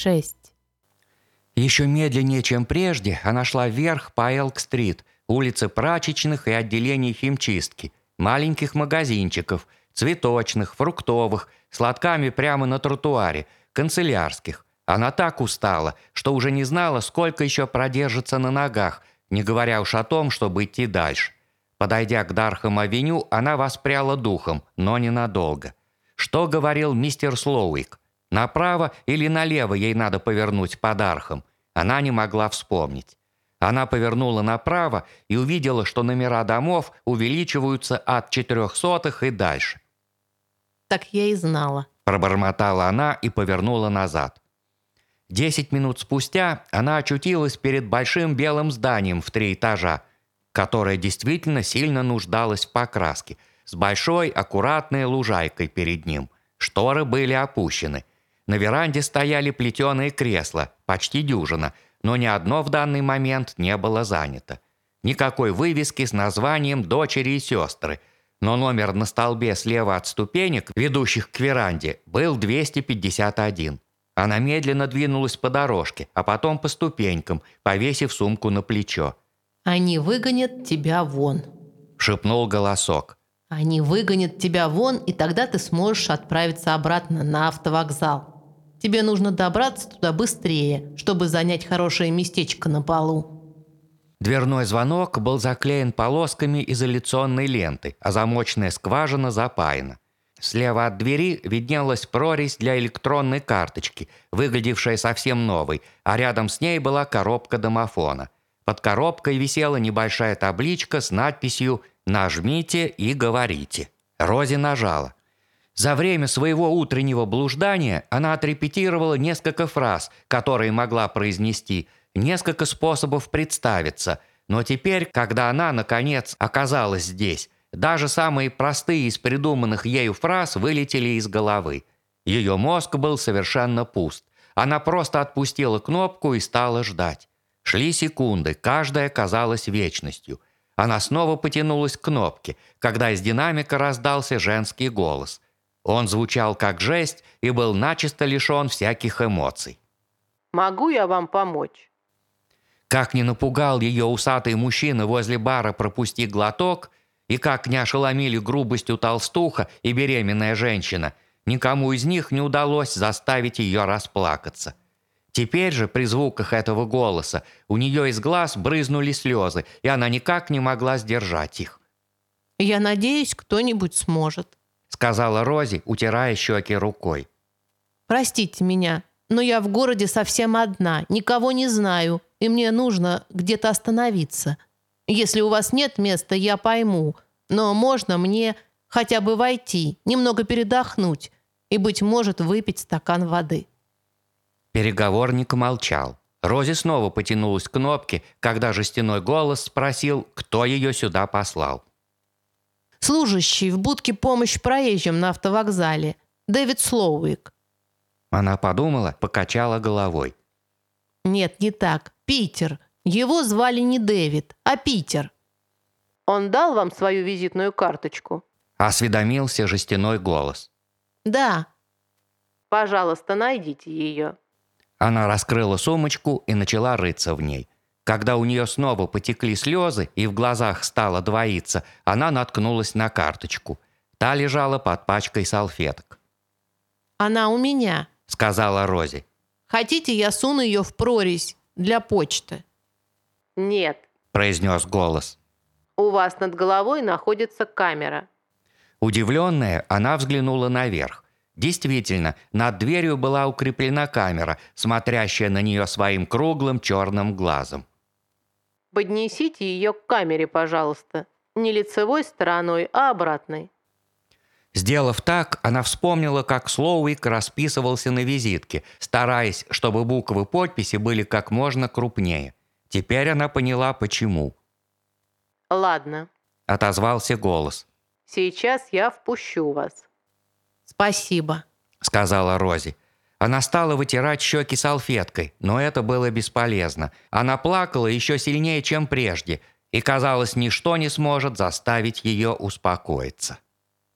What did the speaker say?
шесть. Еще медленнее, чем прежде, она шла вверх по Элк-стрит, улице прачечных и отделений химчистки, маленьких магазинчиков, цветочных, фруктовых, с лотками прямо на тротуаре, канцелярских. Она так устала, что уже не знала, сколько еще продержится на ногах, не говоря уж о том, чтобы идти дальше. Подойдя к Дархам-авеню, она воспряла духом, но ненадолго. Что говорил мистер Слоуик? Направо или налево ей надо повернуть под Архом? Она не могла вспомнить. Она повернула направо и увидела, что номера домов увеличиваются от четырехсотых и дальше. Так я и знала. Пробормотала она и повернула назад. Десять минут спустя она очутилась перед большим белым зданием в три этажа, которое действительно сильно нуждалось в покраске, с большой аккуратной лужайкой перед ним. Шторы были опущены. На веранде стояли плетеные кресла, почти дюжина, но ни одно в данный момент не было занято. Никакой вывески с названием «Дочери и сестры», но номер на столбе слева от ступенек, ведущих к веранде, был 251. Она медленно двинулась по дорожке, а потом по ступенькам, повесив сумку на плечо. «Они выгонят тебя вон», – шепнул голосок. «Они выгонят тебя вон, и тогда ты сможешь отправиться обратно на автовокзал. Тебе нужно добраться туда быстрее, чтобы занять хорошее местечко на полу». Дверной звонок был заклеен полосками изоляционной ленты, а замочная скважина запаяна. Слева от двери виднелась прорезь для электронной карточки, выглядевшая совсем новой, а рядом с ней была коробка домофона. Под коробкой висела небольшая табличка с надписью «Нажмите и говорите». Рози нажала. За время своего утреннего блуждания она отрепетировала несколько фраз, которые могла произнести, несколько способов представиться, но теперь, когда она, наконец, оказалась здесь, даже самые простые из придуманных ею фраз вылетели из головы. Ее мозг был совершенно пуст. Она просто отпустила кнопку и стала ждать. Шли секунды, каждая казалась вечностью. Она снова потянулась к кнопке, когда из динамика раздался женский голос. Он звучал как жесть и был начисто лишен всяких эмоций. «Могу я вам помочь?» Как не напугал ее усатый мужчина возле бара пропусти глоток, и как не ошеломили грубостью толстуха и беременная женщина, никому из них не удалось заставить ее расплакаться. Теперь же, при звуках этого голоса, у нее из глаз брызнули слезы, и она никак не могла сдержать их. «Я надеюсь, кто-нибудь сможет», — сказала Рози, утирая щеки рукой. «Простите меня, но я в городе совсем одна, никого не знаю, и мне нужно где-то остановиться. Если у вас нет места, я пойму, но можно мне хотя бы войти, немного передохнуть и, быть может, выпить стакан воды». Переговорник молчал. Рози снова потянулась к кнопке, когда жестяной голос спросил, кто ее сюда послал. «Служащий в будке помощь проезжим на автовокзале. Дэвид Слоуик». Она подумала, покачала головой. «Нет, не так. Питер. Его звали не Дэвид, а Питер». «Он дал вам свою визитную карточку?» Осведомился жестяной голос. «Да». «Пожалуйста, найдите ее». Она раскрыла сумочку и начала рыться в ней. Когда у нее снова потекли слезы и в глазах стало двоиться, она наткнулась на карточку. Та лежала под пачкой салфеток. «Она у меня», — сказала Рози. «Хотите, я суну ее в прорезь для почты?» «Нет», — произнес голос. «У вас над головой находится камера». Удивленная, она взглянула наверх. Действительно, над дверью была укреплена камера, смотрящая на нее своим круглым черным глазом. «Поднесите ее к камере, пожалуйста. Не лицевой стороной, а обратной». Сделав так, она вспомнила, как Слоуик расписывался на визитке, стараясь, чтобы буквы подписи были как можно крупнее. Теперь она поняла, почему. «Ладно», — отозвался голос. «Сейчас я впущу вас». «Спасибо», — сказала Рози. Она стала вытирать щеки салфеткой, но это было бесполезно. Она плакала еще сильнее, чем прежде, и, казалось, ничто не сможет заставить ее успокоиться.